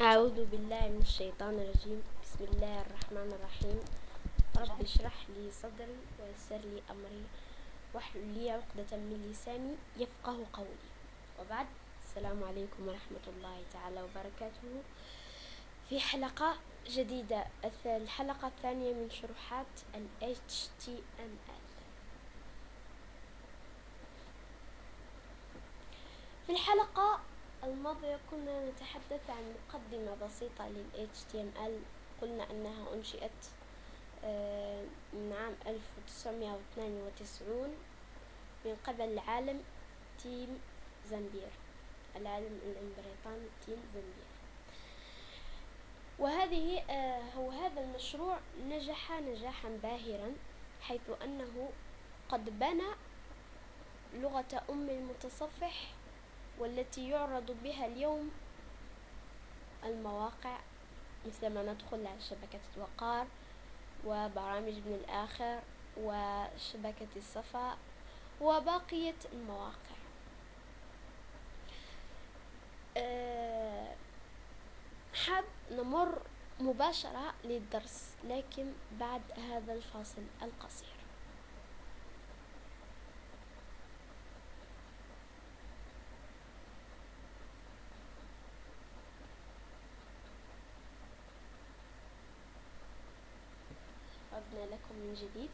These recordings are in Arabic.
أعوذ بالله من الشيطان الرجيم. بسم الله الرحمن الرحيم. رب اشرح لي صدري ويسر لي أمري واحلل لي عقدة من لساني يفقه قولي. وبعد السلام عليكم ورحمة الله تعالى وبركاته. في حلقة جديدة الحلقة الثانية من شروحات ال HTML في الحلقة الماضية كنا نتحدث عن مقدمة بسيطة لل HTML قلنا أنها أنشئت آه، من عام 1992 من قبل العالم تيم زنبير. العالم البريطاني تيم زنبير. وهذه هو آه، هذا المشروع نجح نجاحا باهرا حيث أنه قد بنى لغة أم المتصفح والتي يعرض بها اليوم المواقع مثلما ندخل على شبكة الوقار وبرامج من الآخر وشبكة الصفا وباقية المواقع. أه حاب نمر مباشرة للدرس لكن بعد هذا الفاصل القصير. لكم من جديد.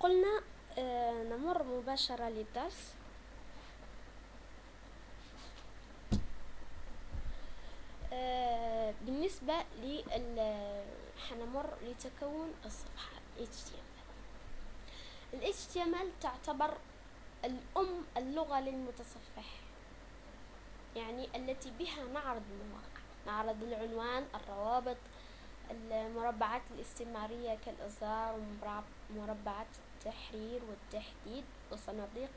قلنا آه نمر مباشرة للدرس. آه بالنسبة لل حنمر لتكون الصفحة HTML ال HTML تعتبر الأم اللغة للمتصفح يعني التي بها نعرض المواقع نعرض العنوان الروابط المربعات الاستمرارية كالإصدار ومربعات التحرير والتحديد وصناديق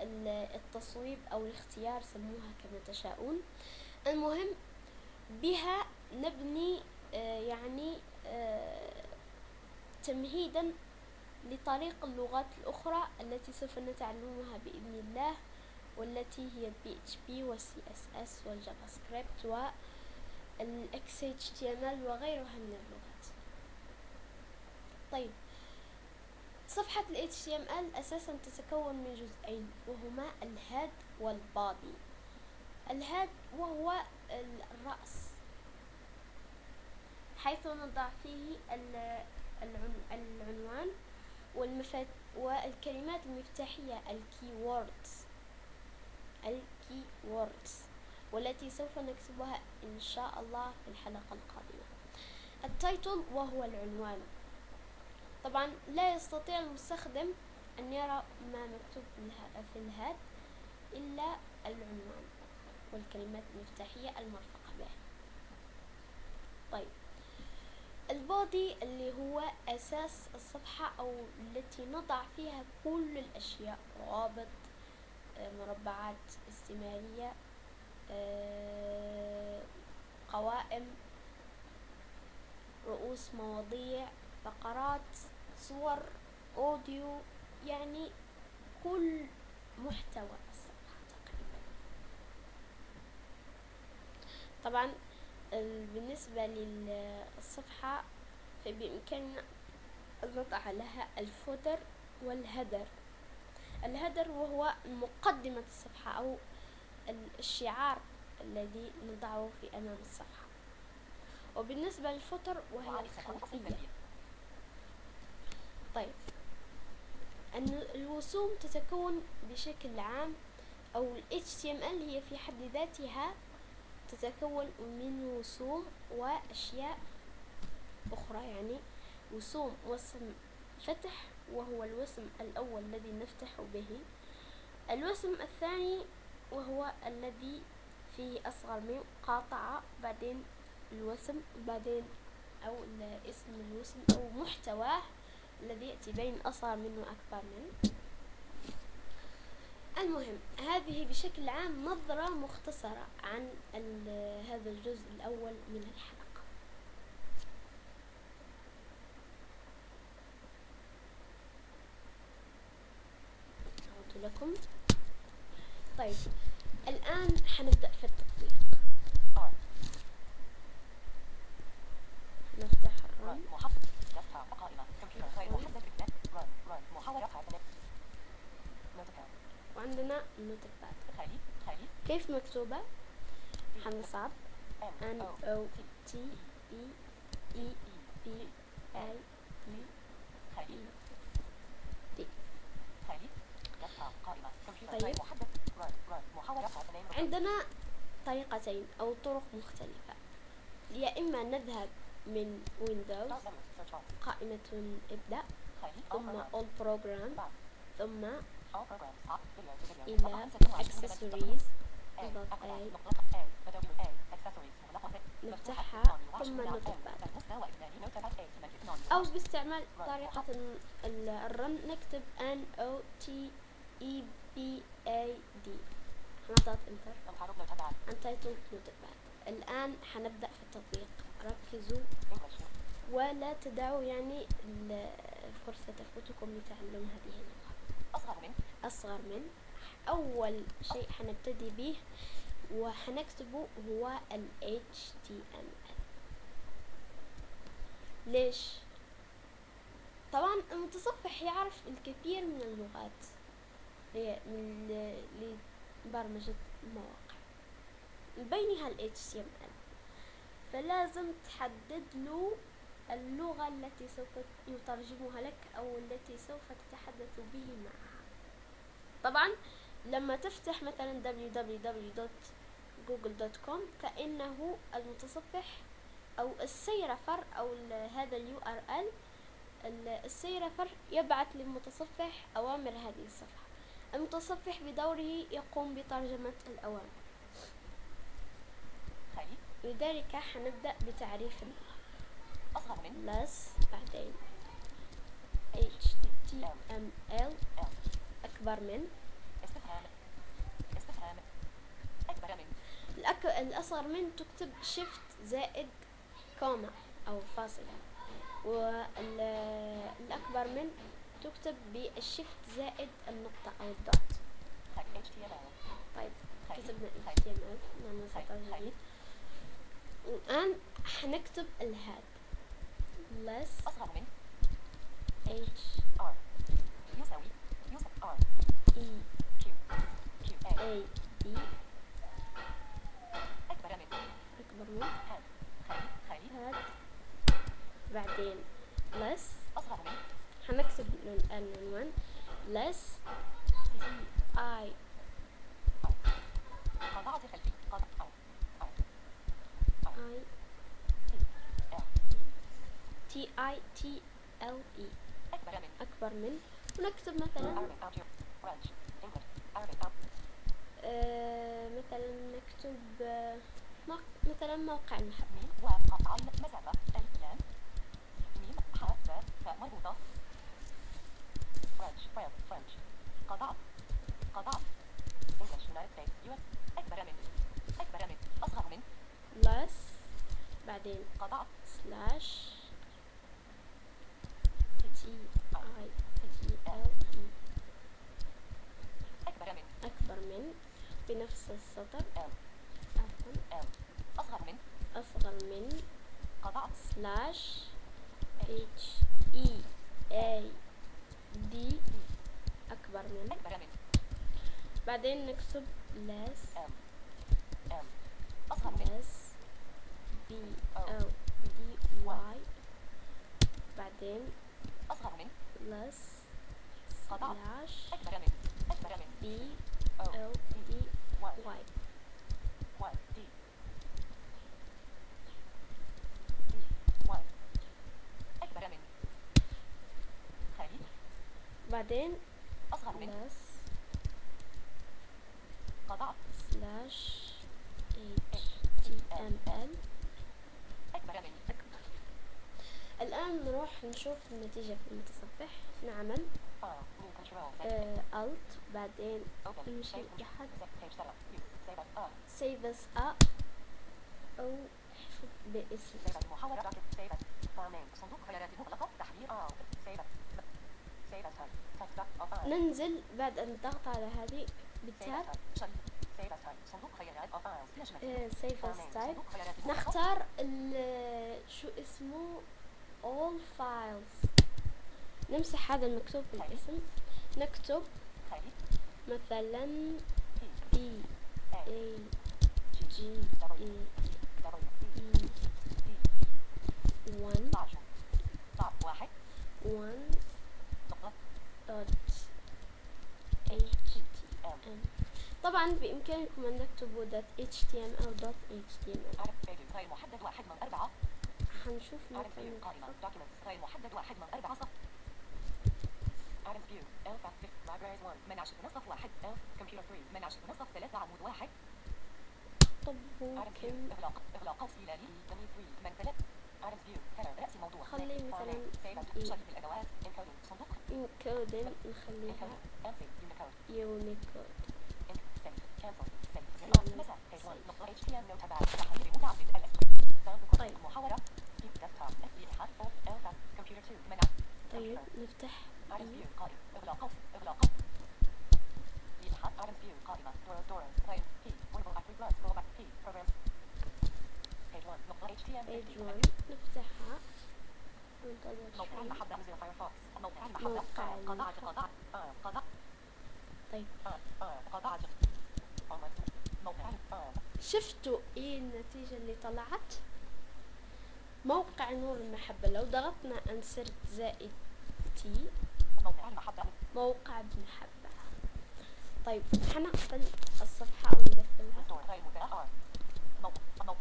التصويب أو الاختيار سموها كما تشاءون. المهم بها نبني آه، يعني آه، تمهيدا لطريق اللغات الأخرى التي سوف نتعلمها بإذن الله والتي هي البي اتش بي والسي اس اس والجافا سكريبت والاكس اتش تي ام ال وغيرها من اللغات. طيب صفحة ال HTML أساسا تتكون من جزئين وهما ال head وال body ال head وهو الرأس حيث نضع فيه العنوان والمفات والكلمات المفتاحية ال keywords. ال keywords والتي سوف نكتبها إن شاء الله في الحلقة القادمة. ال title وهو العنوان. طبعا لا يستطيع المستخدم أن يرى ما مكتوب في ال head إلا العنوان والكلمات المفتاحية المرفقة به. طيب. ال body اللي هو أساس الصفحة أو التي نضع فيها كل الأشياء روابط مربعات استمارية آه، قوائم رؤوس مواضيع فقرات صور أوديو يعني كل محتوى الصفحة تقريبا. طبعا بالنسبة للصفحة فبإمكاننا أن نضع لها الفوتر والهدر. الهدر وهو مقدمة الصفحة أو الشعار الذي نضعه في أمام الصفحة. وبالنسبة للفوتر وهي الخلفية. طيب. أن الوسوم تتكون بشكل عام أو ال HTML هي في حد ذاتها تتكون من وسوم وأشياء أخرى يعني وسوم وسم فتح وهو الوسم الأول الذي نفتح به. الوسم الثاني وهو الذي فيه أصغر من قاطعة بعدين الوسم بعدين أو اسم الوسم أو محتواه الذي يأتي بين أصغر منه أكبر منه. المهم هذه بشكل عام نظرة مختصرة عن هذا الجزء الأول من الحلقة. لكم. طيب الآن حنبدأ في التطبيق. نفتح. وعندنا note pad خالي. خالي. كيف مكتوبة؟ حنصعب N. O. T. E E B A خالي. D طيب. عندنا طريقتين أو طرق مختلفة يا إما نذهب من ويندوز قائمة ابدأ ثم all program ثم إلى Accessories نفتحها ثم نطبق أو باستعمال طريقة ال run نكتب N O T E -B. B A D. نضغط enter انقرض Notepad. untitled Notepad الآن حنبدأ في التطبيق. ركزوا. ولا تدعوا يعني ال- الفرصة تفوتكم لتعلم هذه اللغة. أصغر من. أصغر من. أول شيء حنبتدي به. وحنكتبه هو ال HTML ليش؟ طبعا المتصفح يعرف الكثير من اللغات. لبرمجة المواقع من بينها ال HTML فلازم تحدد له اللغة التي سوف يترجمها لك أو التي سوف تتحدث به معها. طبعا لما تفتح مثلا www.google.com فإنه المتصفح أو ال server أو هذا ال URL ال server يبعث للمتصفح أوامر هذه الصفحة. المتصفح بدوره يقوم بترجمة الأوامر خالي لذلك حنبدأ بتعريف أصغر من less بعدين HTML أكبر من استفهام. استفهام. أكبر من الأك... الأصغر من تكتب shift زائد comma أو فاصلة والأكبر من تكتب بال shift زائد النقطة أو HTML طيب كتبنا HTML نعمل سطر جديد الآن حنكتب الهاد. less أصغر من H R. يساوي يساوي R. E Q. Q. A. D أكبر من أكبر من هاد. هاد. بعدين less ال- العنوان less T I قطعة خلفي I. T I T L E. أكبر من. ونكتب مثلا آه مثلا نكتب آه مثلا موقع المحل French French French. قطع قطع English United States US أكبر من أصغر من less بعدين slash T I T L E أكبر من أكبر من بنفس السطر عفوا M. أصغر من أصغر من قطع slash. H E A. D أكبر من بعدين نكتب less less B O D Y. بعدين أصغر من less slash أكبر من أكبر من B O D Y. D D Y أكبر من خالي بعدين أصغر من less قطع. slash HTML أكبر من أكبر. الآن نروح نشوف النتيجة في المتصفح. نعمل. Z. آه Alt. بعدين نمشي لحد Save. As save. As a أو حفظ باسم محاولة. Save as File Name صندوق بيانات مغلقة تحرير Alt Save ننزل بعد أن نضغط على هذه بالتاب. شريط سيف خيارات نختار شو اسمه؟ all files. نمسح هذا المكتوب بالاسم. نكتب مثلا بي اي جي E دبليو دبليو بي E بي 1 ضعف ضعف واحد 1 نقطة dot اتش ام HTML طبعا بإمكانكم أن تكتبوا. dot HTML أو dot HTML محدد واحد من أربعة. فيو قائمة. documents غير محدد واحد من أربعة صف عدد فيو ألف فيف libraries 1 من عشرة نصف واحد. ألف كمبيوتر 3 من عشرة نصف ثلاثة عمود واحد. طب عدد فيو ممكن إغلاق. إغلاق قوس هلالي دمي 3 من ثلاث. عدد فيو header. رأس موضوع. خلي مثلاً الأدوات. Encoding. صندوق. Encoding. نخليها unicode طيب. محاورة في ديسكتوب FB حرف فوق ألفا كمبيوتر 2 منع طيب نفتح عدد E. فيو قائمة إغلاق قوس إغلاق يلحق عدد فيو قائمة دورز دورز غير في portable active plus go back في programs page 1 نقطة HTML page 50 1 نفتحها ننتظر موقع شوي المحبة مزيل فايرفوكس موقع المحبة موقع آه، قضاء المحبة. قضاء آه، قضاء طيب شفتوا إيه النتيجة اللي طلعت موقع نور المحبة لو ضغطنا انسرت زائد تي موقع المحبة موقع بمحبة طيب حنقفل الصفحة المحبة one. نقطة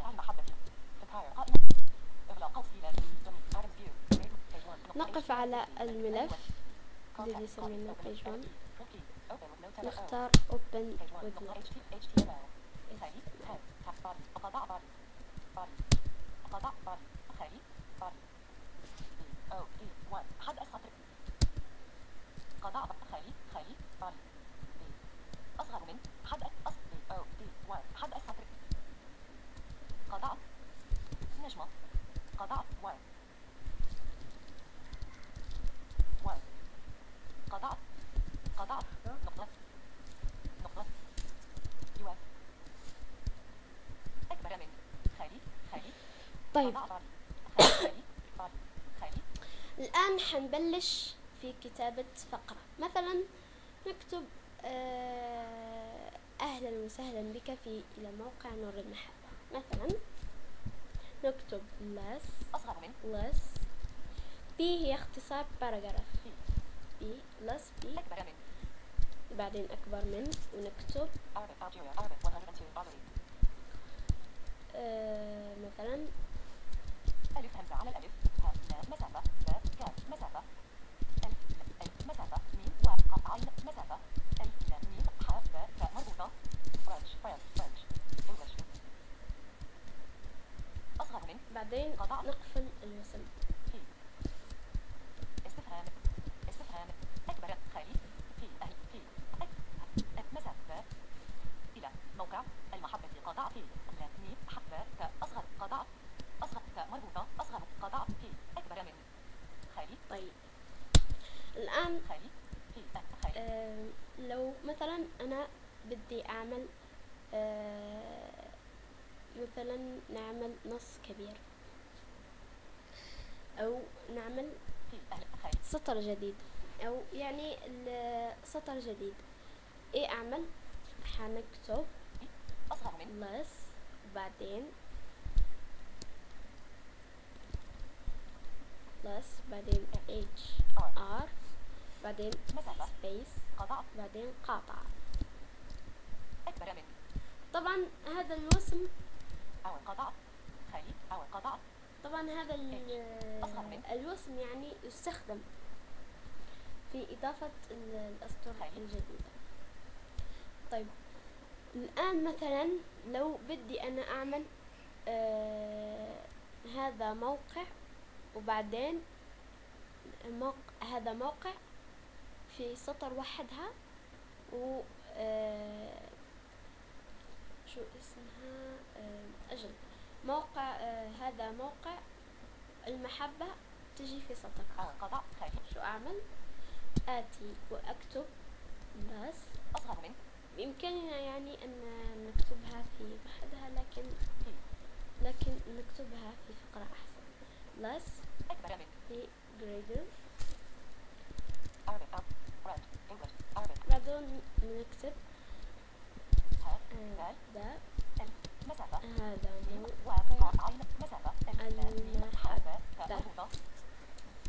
نقف على. الملف. اللي page. Open with no tab. نختار open body. قضاء. قضاء. body. B. O. D. one. حد السطر. قضاء ب- خالي. خالي. body. B. أصغر من حد أص B. O. D. one. حد السطر. قضاء نجمة قضاء one. one. قضاء قضاء نقطة نقطة US أكبر من خالي خالي طيب. الآن حنبلش في كتابة فقرة. مثلا نكتب آه، أهلا وسهلا بك في إلى موقع نور المحبة. مثلا نكتب less أصغر من less B هي اختصار باراجراف B less B. أكبر من بعدين أكبر من ونكتب Arabic Algeria Arabic 102 Bali آه، مثلا ألف همزة على الألف. ها مسافة. لا كاف مسافة. ألف مسافة. ميم واو عين مسافة. ألف ميم حاء باء فاء مربوطة. فرنش فرنش فرنش. أصغر من. بعدين قطع. نقفل الوسم في. استفهام. استفهام. أكبر خالي في أهل في. مسافة. إلى موقع المحبة. قضاء في. لا ميم حبة تاء أصغر. قضاء أصغر تاء مربوطة أصغر قضاء في أكبر من خالي. طيب. الآن خالي. في خالي. آه، لو مثلا أنا بدي أعمل آه، مثلا نعمل نص كبير. أو نعمل سطر جديد. أو يعني ال- سطر جديد. إيه أعمل؟ حنكتب أصغر من less بعدين less بعدين R r بعدين قضاء بعدين أكبر من طبعا هذا الوسم أو قضاء خالي أو قضاء طبعا هذا؟ الوسم يعني يستخدم في إضافة ال- الأسطر طيب. الجديدة طيب الآن مثلا لو بدي أنا أعمل آه هذا موقع وبعدين موقع هذا موقع في سطر وحدها و آه شو اسمها؟ آه أجل. موقع آه هذا موقع المحبة تجي في سطر. قضاء خالي شو أعمل؟ آتي وأكتب بس. أصغر من بإمكاننا يعني أن نكتبها في وحدها لكن لكن نكتبها في فقرة أحسن. less Arabic English Arabic بعدين نكتب مسافة هذا موقع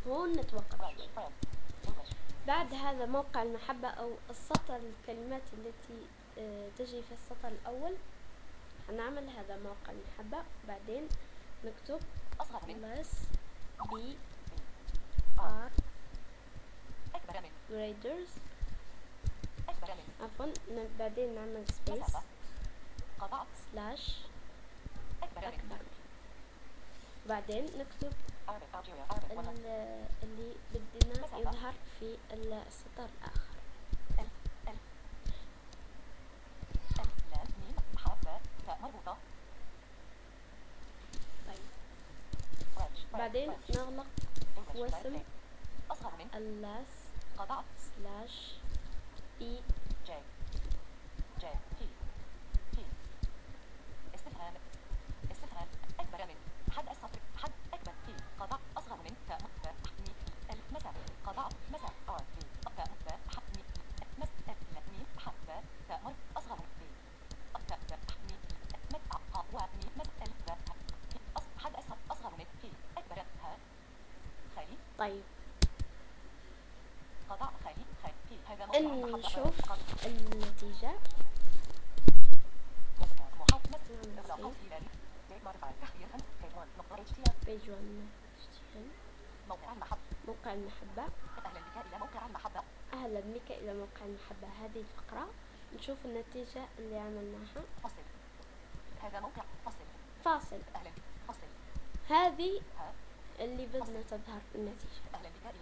هون نتوقف بعد هذا موقع المحبة أو السطر الكلمات التي آه، تجي في السطر الأول. هنعمل هذا موقع المحبة بعدين نكتب أصغر من b R graders عفوا بعدين نعمل قطعت slash أكبر من نكتب Arabic Algeria Arabic 100 ال- اللي بدنا. يظهر في السطر الآخر ال ال ال لام ميم حرف باء تاء مربوطة طيب بعدين نغلق وسم أصغر من اللاس قطعت. سلاش بي جي جي بي نقطة HTML page 1 HTML موقع المحبة. أهلا بك إلى موقع المحطة أهلا بك إلى موقع المحبة. هذه الفقرة نشوف النتيجة اللي عملناها. فصل هذا موقع فصل فاصل. أهلا فصل هذه اللي بدنا تظهر النتيجة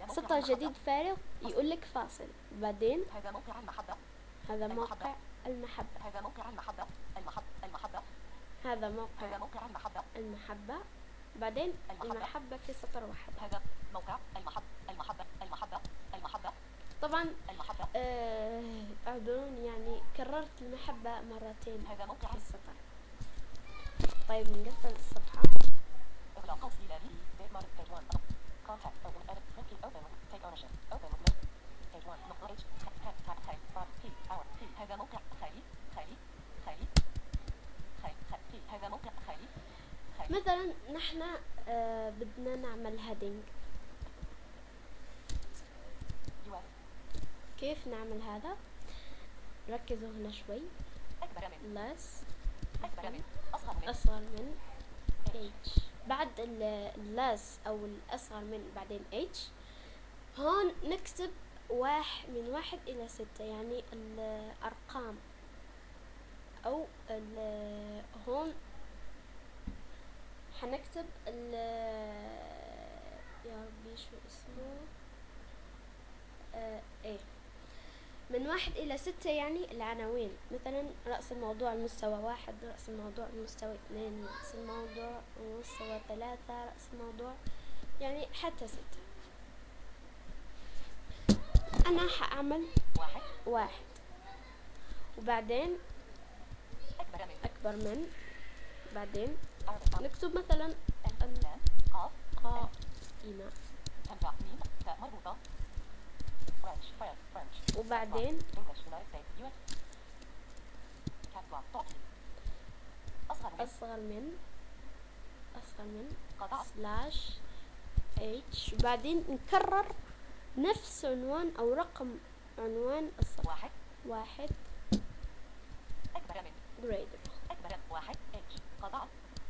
سطر. جديد فارغ يقول لك فاصل بعدين هذا موقع المحطة هذا المحبة. موقع المحبة هذا موقع المحطة المحطة هذا موقع المحطة المحبة بعدين المحبة. المحبة في سطر واحد هذا موقع المحطة المحطة المحطة المحطة طبعا المحطة آه، اعذروني يعني كررت المحبة مرتين هذا موقع السطر طيب نقفل الصفحة مثلا نحن آه، بدنا نعمل هيدنج كيف نعمل هذا؟ ركزوا هنا شوي. أكبر من. Less. أكبر من. أصغر من. أصغر من. H. بعد ال less أو الأصغر من بعدين h هون نكتب واحد من واحد إلى ستة يعني الأرقام. أو ال- هون حنكتب ال يا ربي شو اسمه؟ آه إيه من واحد إلى ستة يعني العناوين. مثلا رأس الموضوع المستوى واحد رأس الموضوع المستوى اثنين رأس الموضوع المستوى ثلاثة رأس الموضوع يعني حتى ستة. أنا حأعمل واحد. واحد وبعدين أكبر من أكبر من بعدين نكتب مثلا قاف قائمة مربوطة وبعدين أصغر من أصغر من سلاش اتش وبعدين نكرر نفس عنوان أو رقم عنوان الصفحة واحد واحد أكبر من جريدر أكبر واحد H. قطع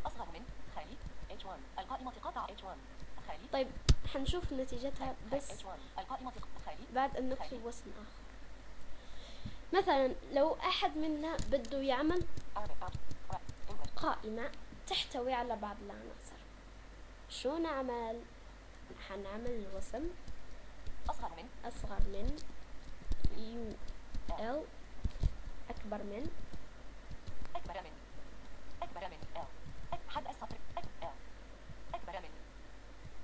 أصغر من خالي H1 القائمة قطع H1 خالي طيب حنشوف نتيجتها بس H1 القائمة خالي بعد أن نكتب وصل آخر. مثلا لو أحد منا بده يعمل قائمة تحتوي على بعض العناصر. شو نعمل؟ حنعمل الوصل أصغر من أصغر من يو إل أكبر من أكبر من أكبر من L أك- حد السطر أك L أكبر من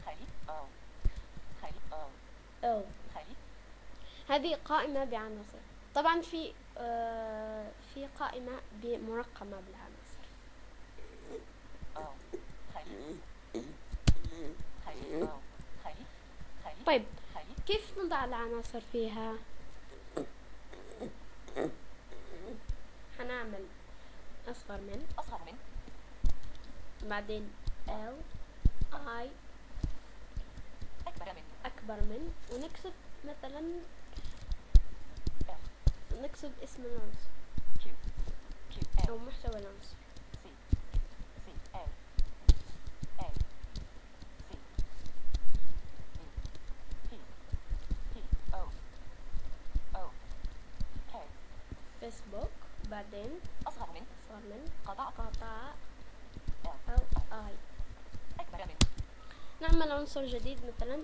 خالي أو خالي أو ال خالي هذه قائمة بعناصر. طبعا في آه، في قائمة بمرقمة بالعناصر. طيب كيف نضع العناصر فيها؟ حنعمل أصغر من أصغر من بعدين L I أكبر من أكبر من ونكتب مثلا نكتب اسم العنصر أو محتوى العنصر E E فيسبوك بعدين أصغر من أصغر من قطع قطع أو I أكبر من نعمل عنصر جديد مثلا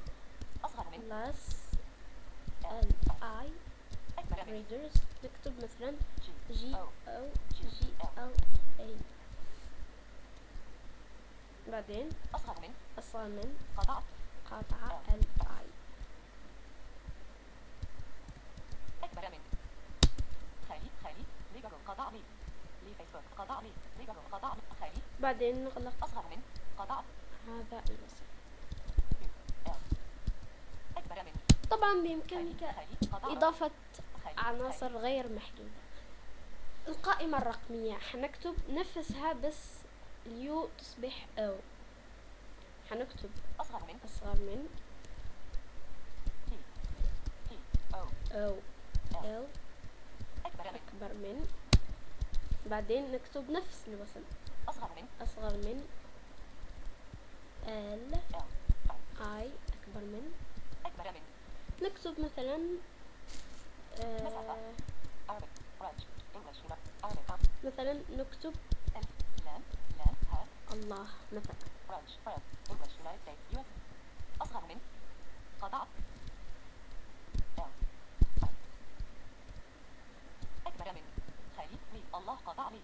أصغر من plus L Readers نكتب مثلا O O G L A بعدين أصغر من أصغر من قطع قطع L I أكبر من خالي خالي ليجر قطع لي لي فيسبوك قطع لي ليجر قطع لي خالي بعدين نغلق أصغر من قطع هذا الوصف طبعا بإمكانك إضافة عناصر غير محدودة. القائمة الرقمية. حنكتب نفسها بس اليو تصبح أو. حنكتب أصغر من. أصغر من. أو. L أكبر من. أكبر من. بعدين نكتب نفس الوصل. أصغر من. أصغر من. L I. أكبر من. أكبر من. نكتب مثلا آه Arabic French English Arabic مثلا نكتب الله مثلا. أصغر من قطع أكبر من الله قطع لي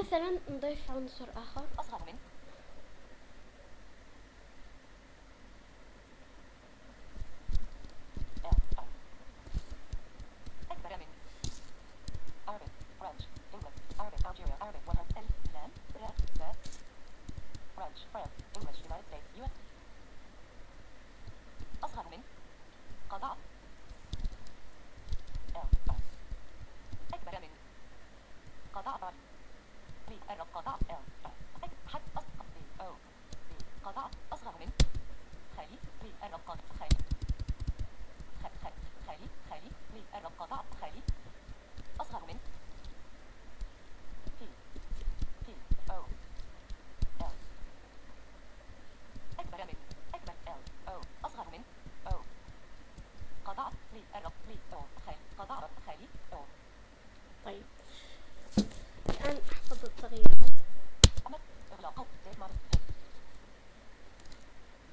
مثلا نضيف عنصر آخر. أصغر من L أكبر من Arabic French English Arabic Algeria Arabic 100 ألف لام را لا French France English United States US أصغر من قطع L أكبر من قطع بعد لي الرب قطع L حد أصغر لي أو لي قطع أصغر من خالي لي الرب قطع خالي خ- خ- خالي خالي لي الرب قطع خالي أصغر من P P O L أكبر من أكبر L O أصغر من O قطع لي الرب لي أو خالي قطع خالي أو طيب الآن أحفظ التغييرات أمد إغلاق زيت مارس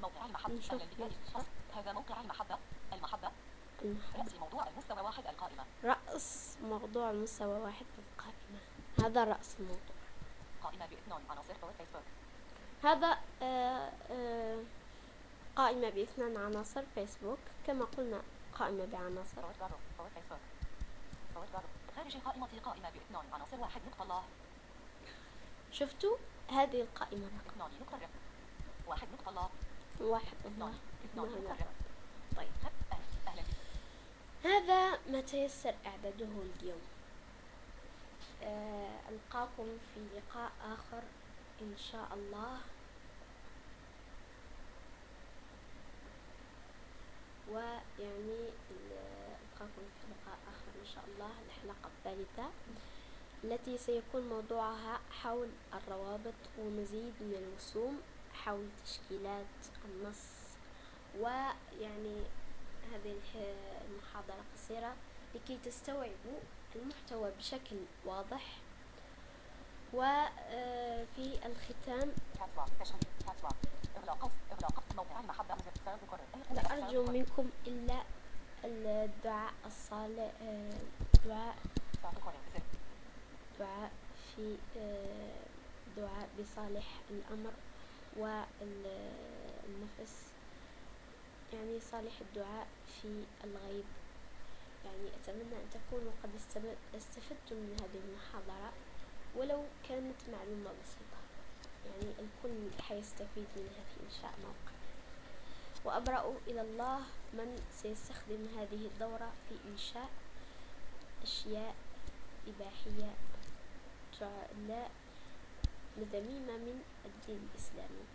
موقع المحبة نشوف الذي نفتح. هذا موقع المحبة المحبة المحل رأس موضوع المستوى واحد القائمة رأس المستوى واحد في القائمة هذا رأس الموضوع. قائمة باثنان عناصر فور فيسبوك هذا آه آه قائمة باثنان عناصر فيسبوك كما قلنا قائمة بعناصر خارج القائمة قائمة باثنان عناصر واحد نقطة الله. شفتوا؟ هذه القائمة. اثنان يكرر واحد نقطة الله. واحد اثنان الله اثنان اثنان يكرر طيب. أهلا. هذا ما تيسر إعداده اليوم. ألقاكم في لقاء آخر إن شاء الله. ويعني ألقاكم في لقاء آخر إن شاء الله الحلقة الثالثة التي سيكون موضوعها حول الروابط ومزيد من الرسوم حول تشكيلات النص. ويعني هذه المحاضرة قصيرة لكي تستوعبوا المحتوى بشكل واضح وفي الختام المحبة سيكرر لا أرجو منكم إلا الدعاء الصالح آه، دعاء دعاء في آه، دعاء بصالح الأمر والنفس يعني صالح الدعاء في الغيب. يعني أتمنى أن تكونوا قد استفدتم من هذه المحاضرة ولو كانت معلومة بسيطة. يعني الكل حيستفيد منها في إنشاء موقع وأبرأ إلى الله من سيستخدم هذه الدورة في إنشاء أشياء إباحية لا ذميمة من الدين الإسلامي.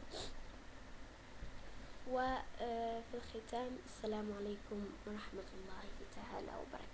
وفي الختام السلام عليكم ورحمة الله. تعالى وبركاته.